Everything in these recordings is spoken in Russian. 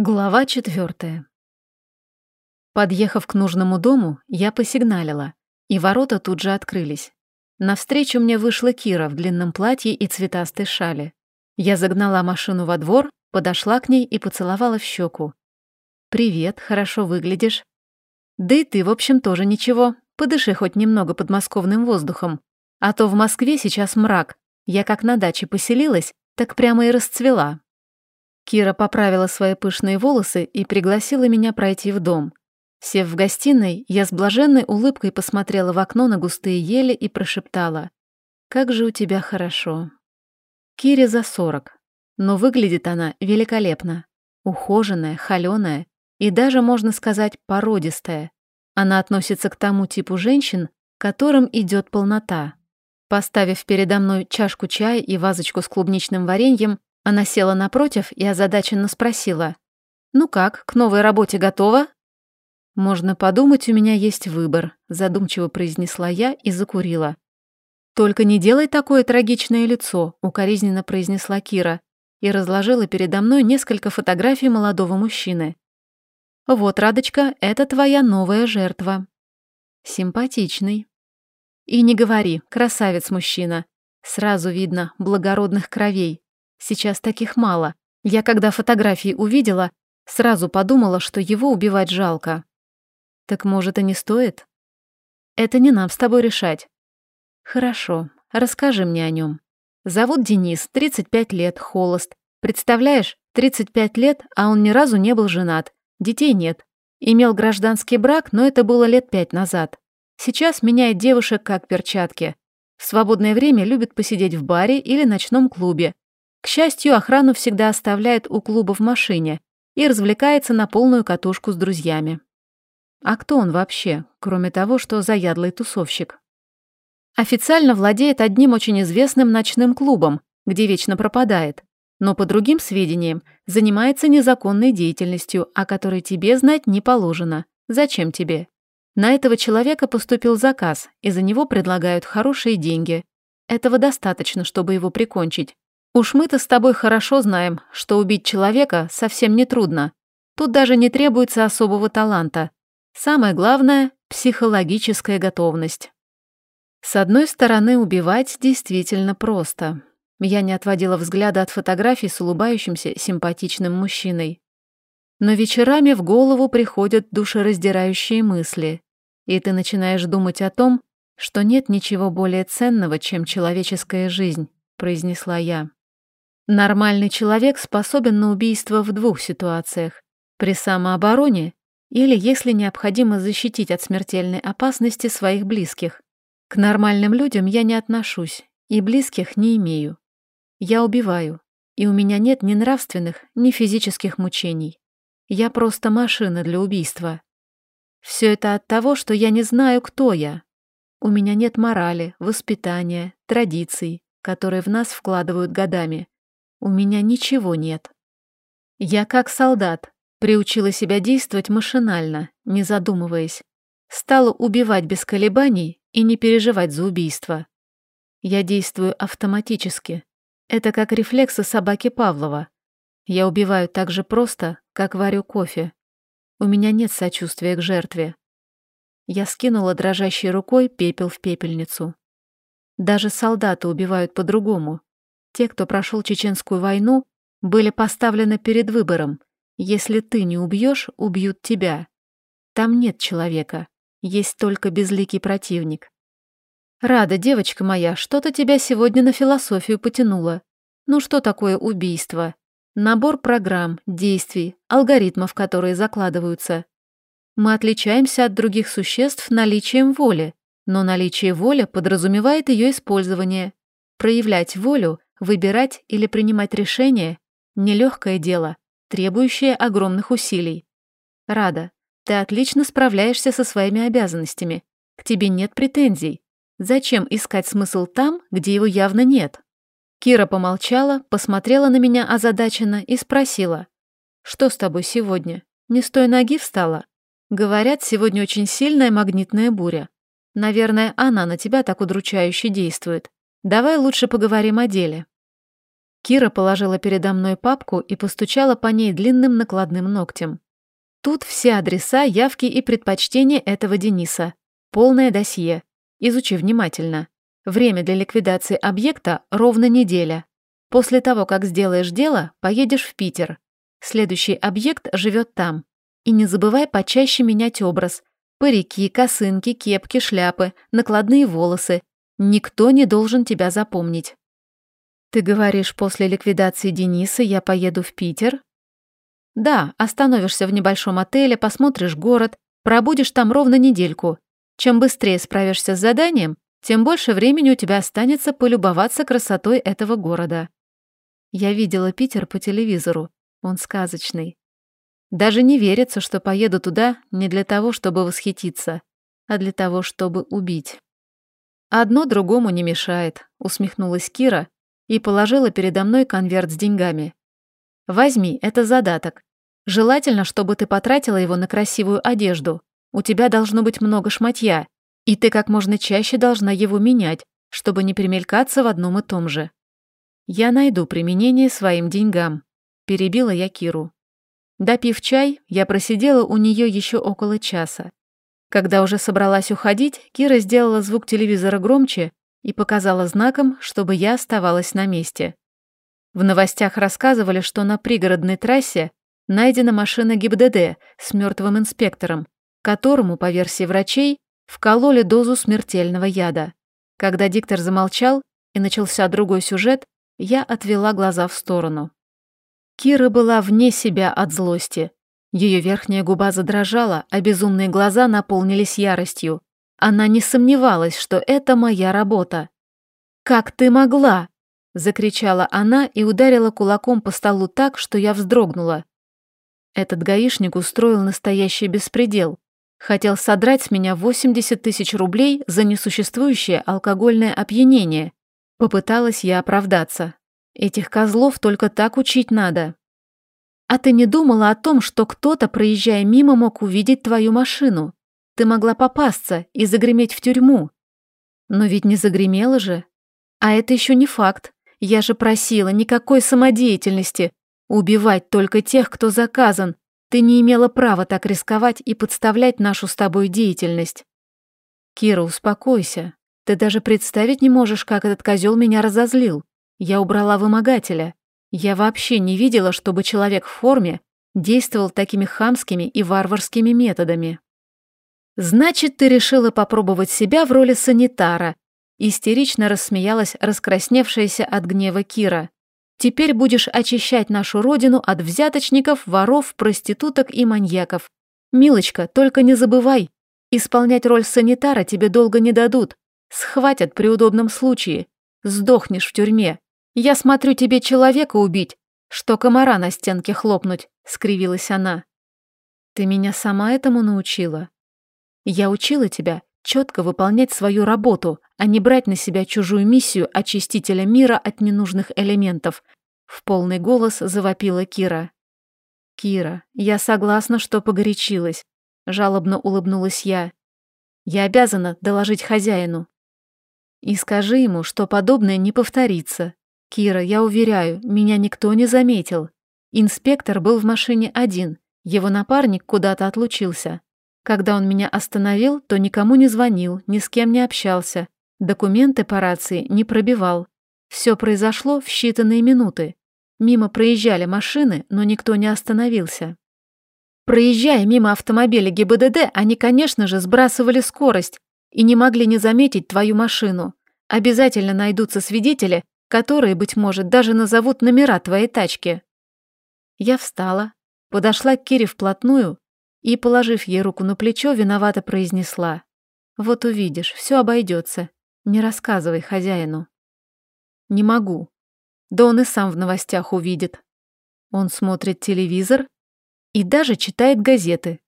Глава четвертая. Подъехав к нужному дому, я посигналила, и ворота тут же открылись. Навстречу мне вышла Кира в длинном платье и цветастой шале. Я загнала машину во двор, подошла к ней и поцеловала в щеку. «Привет, хорошо выглядишь». «Да и ты, в общем, тоже ничего. Подыши хоть немного подмосковным воздухом. А то в Москве сейчас мрак. Я как на даче поселилась, так прямо и расцвела». Кира поправила свои пышные волосы и пригласила меня пройти в дом. Сев в гостиной, я с блаженной улыбкой посмотрела в окно на густые ели и прошептала. «Как же у тебя хорошо». Кире за сорок, но выглядит она великолепно. Ухоженная, холёная и даже, можно сказать, породистая. Она относится к тому типу женщин, которым идет полнота. Поставив передо мной чашку чая и вазочку с клубничным вареньем, она села напротив и озадаченно спросила. «Ну как, к новой работе готова?» «Можно подумать, у меня есть выбор», — задумчиво произнесла я и закурила. «Только не делай такое трагичное лицо», — укоризненно произнесла Кира и разложила передо мной несколько фотографий молодого мужчины. «Вот, Радочка, это твоя новая жертва». «Симпатичный». «И не говори, красавец-мужчина. Сразу видно, благородных кровей. Сейчас таких мало. Я, когда фотографии увидела, сразу подумала, что его убивать жалко. Так может и не стоит? Это не нам с тобой решать. Хорошо, расскажи мне о нем. Зовут Денис, 35 лет, холост. Представляешь, 35 лет, а он ни разу не был женат. Детей нет. Имел гражданский брак, но это было лет пять назад. Сейчас меняет девушек как перчатки. В свободное время любит посидеть в баре или ночном клубе, к счастью, охрану всегда оставляет у клуба в машине и развлекается на полную катушку с друзьями. А кто он вообще, кроме того, что заядлый тусовщик? Официально владеет одним очень известным ночным клубом, где вечно пропадает, но по другим сведениям занимается незаконной деятельностью, о которой тебе знать не положено. Зачем тебе? На этого человека поступил заказ, и за него предлагают хорошие деньги. Этого достаточно, чтобы его прикончить, Уж мы-то с тобой хорошо знаем, что убить человека совсем не трудно. Тут даже не требуется особого таланта. Самое главное – психологическая готовность. С одной стороны, убивать действительно просто. Я не отводила взгляда от фотографий с улыбающимся симпатичным мужчиной. Но вечерами в голову приходят душераздирающие мысли, и ты начинаешь думать о том, что нет ничего более ценного, чем человеческая жизнь, произнесла я. Нормальный человек способен на убийство в двух ситуациях. При самообороне или если необходимо защитить от смертельной опасности своих близких. К нормальным людям я не отношусь и близких не имею. Я убиваю, и у меня нет ни нравственных, ни физических мучений. Я просто машина для убийства. Все это от того, что я не знаю, кто я. У меня нет морали, воспитания, традиций, которые в нас вкладывают годами. У меня ничего нет. Я как солдат, приучила себя действовать машинально, не задумываясь. Стала убивать без колебаний и не переживать за убийство. Я действую автоматически. Это как рефлексы собаки Павлова. Я убиваю так же просто, как варю кофе. У меня нет сочувствия к жертве. Я скинула дрожащей рукой пепел в пепельницу. Даже солдаты убивают по-другому. Те, кто прошел чеченскую войну, были поставлены перед выбором. Если ты не убьешь, убьют тебя. Там нет человека, есть только безликий противник. Рада, девочка моя, что-то тебя сегодня на философию потянуло. Ну что такое убийство? Набор программ, действий, алгоритмов, которые закладываются. Мы отличаемся от других существ наличием воли, но наличие воли подразумевает ее использование. Проявлять волю Выбирать или принимать решение – нелегкое дело, требующее огромных усилий. Рада, ты отлично справляешься со своими обязанностями. К тебе нет претензий. Зачем искать смысл там, где его явно нет? Кира помолчала, посмотрела на меня озадаченно и спросила. «Что с тобой сегодня? Не с той ноги встала?» Говорят, сегодня очень сильная магнитная буря. Наверное, она на тебя так удручающе действует. Давай лучше поговорим о деле. Кира положила передо мной папку и постучала по ней длинным накладным ногтем. Тут все адреса, явки и предпочтения этого Дениса. Полное досье. Изучи внимательно. Время для ликвидации объекта ровно неделя. После того, как сделаешь дело, поедешь в Питер. Следующий объект живет там. И не забывай почаще менять образ. Парики, косынки, кепки, шляпы, накладные волосы. Никто не должен тебя запомнить. Ты говоришь, после ликвидации Дениса я поеду в Питер? Да, остановишься в небольшом отеле, посмотришь город, пробудешь там ровно недельку. Чем быстрее справишься с заданием, тем больше времени у тебя останется полюбоваться красотой этого города. Я видела Питер по телевизору. Он сказочный. Даже не верится, что поеду туда не для того, чтобы восхититься, а для того, чтобы убить. Одно другому не мешает, усмехнулась Кира и положила передо мной конверт с деньгами. Возьми, это задаток. Желательно, чтобы ты потратила его на красивую одежду. У тебя должно быть много шматья, и ты как можно чаще должна его менять, чтобы не примелькаться в одном и том же. Я найду применение своим деньгам, перебила я Киру. Допив чай, я просидела у нее еще около часа. Когда уже собралась уходить, Кира сделала звук телевизора громче и показала знаком, чтобы я оставалась на месте. В новостях рассказывали, что на пригородной трассе найдена машина ГИБДД с мертвым инспектором, которому, по версии врачей, вкололи дозу смертельного яда. Когда диктор замолчал и начался другой сюжет, я отвела глаза в сторону. Кира была вне себя от злости. Ее верхняя губа задрожала, а безумные глаза наполнились яростью. Она не сомневалась, что это моя работа. «Как ты могла?» — закричала она и ударила кулаком по столу так, что я вздрогнула. Этот гаишник устроил настоящий беспредел. Хотел содрать с меня 80 тысяч рублей за несуществующее алкогольное опьянение. Попыталась я оправдаться. Этих козлов только так учить надо. А ты не думала о том, что кто-то, проезжая мимо, мог увидеть твою машину? Ты могла попасться и загреметь в тюрьму. Но ведь не загремела же. А это еще не факт. Я же просила никакой самодеятельности. Убивать только тех, кто заказан. Ты не имела права так рисковать и подставлять нашу с тобой деятельность. Кира, успокойся. Ты даже представить не можешь, как этот козел меня разозлил. Я убрала вымогателя. Я вообще не видела, чтобы человек в форме действовал такими хамскими и варварскими методами. «Значит, ты решила попробовать себя в роли санитара», истерично рассмеялась раскрасневшаяся от гнева Кира. «Теперь будешь очищать нашу родину от взяточников, воров, проституток и маньяков. Милочка, только не забывай, исполнять роль санитара тебе долго не дадут. Схватят при удобном случае. Сдохнешь в тюрьме. Я смотрю тебе человека убить, что комара на стенке хлопнуть», — скривилась она. «Ты меня сама этому научила. Я учила тебя четко выполнять свою работу, а не брать на себя чужую миссию очистителя мира от ненужных элементов», — в полный голос завопила Кира. «Кира, я согласна, что погорячилась», — жалобно улыбнулась я. «Я обязана доложить хозяину». И скажи ему, что подобное не повторится. Кира, я уверяю, меня никто не заметил. Инспектор был в машине один, его напарник куда-то отлучился. Когда он меня остановил, то никому не звонил, ни с кем не общался, документы по рации не пробивал. Все произошло в считанные минуты. Мимо проезжали машины, но никто не остановился. Проезжая мимо автомобиля ГИБДД, они, конечно же, сбрасывали скорость, и не могли не заметить твою машину. Обязательно найдутся свидетели, которые, быть может, даже назовут номера твоей тачки. Я встала, подошла к Кире вплотную и, положив ей руку на плечо, виновато произнесла. «Вот увидишь, все обойдется. Не рассказывай хозяину». «Не могу. Да он и сам в новостях увидит. Он смотрит телевизор и даже читает газеты.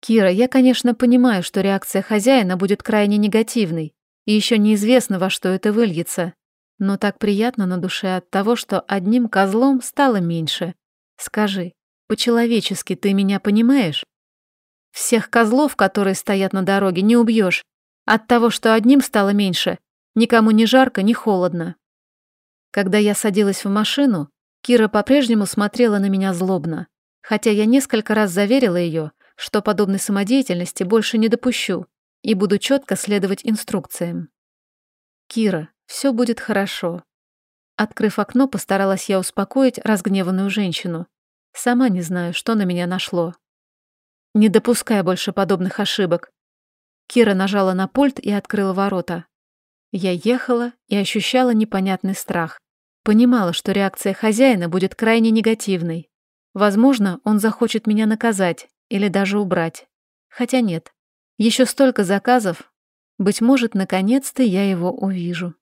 «Кира, я, конечно, понимаю, что реакция хозяина будет крайне негативной, и еще неизвестно, во что это выльется. Но так приятно на душе от того, что одним козлом стало меньше. Скажи, по-человечески ты меня понимаешь? Всех козлов, которые стоят на дороге, не убьешь. От того, что одним стало меньше, никому ни жарко, ни холодно. Когда я садилась в машину, Кира по-прежнему смотрела на меня злобно, хотя я несколько раз заверила ее, что подобной самодеятельности больше не допущу и буду четко следовать инструкциям. «Кира, все будет хорошо». Открыв окно, постаралась я успокоить разгневанную женщину. Сама не знаю, что на меня нашло. Не допускай больше подобных ошибок. Кира нажала на пульт и открыла ворота. Я ехала и ощущала непонятный страх. Понимала, что реакция хозяина будет крайне негативной. Возможно, он захочет меня наказать или даже убрать. Хотя нет. Еще столько заказов. Быть может, наконец-то я его увижу.